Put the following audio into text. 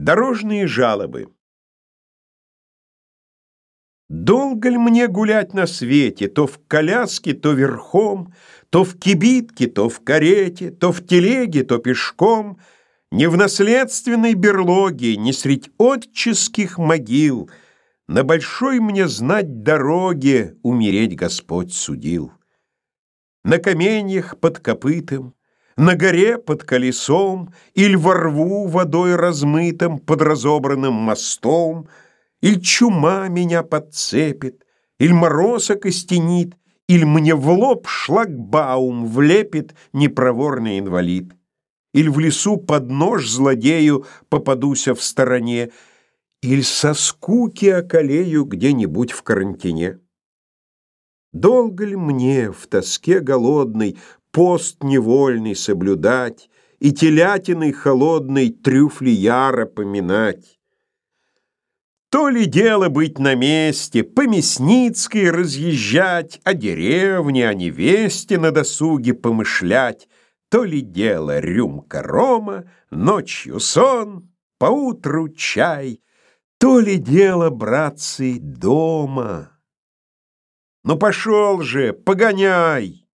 Дорожные жалобы. Долго ли мне гулять на свете, то в коляске, то верхом, то в кибитке, то в карете, то в телеге, то пешком, не в наследственной берлоге, не средь отческих могил, на большой мне знать дороге умереть Господь судил. На каменьях под копытом, на горе под колесом, Иль во рву водой размытым под разобранным мостом, Иль чума меня подцепит, Иль мороз окостенит, Иль мне в лоб шлагбаум влепит непроворный инвалид, Иль в лесу под нож злодею попадуся в стороне, Иль со скуки околею где-нибудь в карантине. Долго ли мне в тоске голодной пост невольный соблюдать и телятиной холодной трюфли яро поминать. То ли дело быть на месте, по Мясницкой разъезжать, о деревне, о невесте на досуге помышлять, то ли дело рюмка рома, ночью сон, поутру чай, то ли дело, братцы, дома. Ну пошел же, погоняй!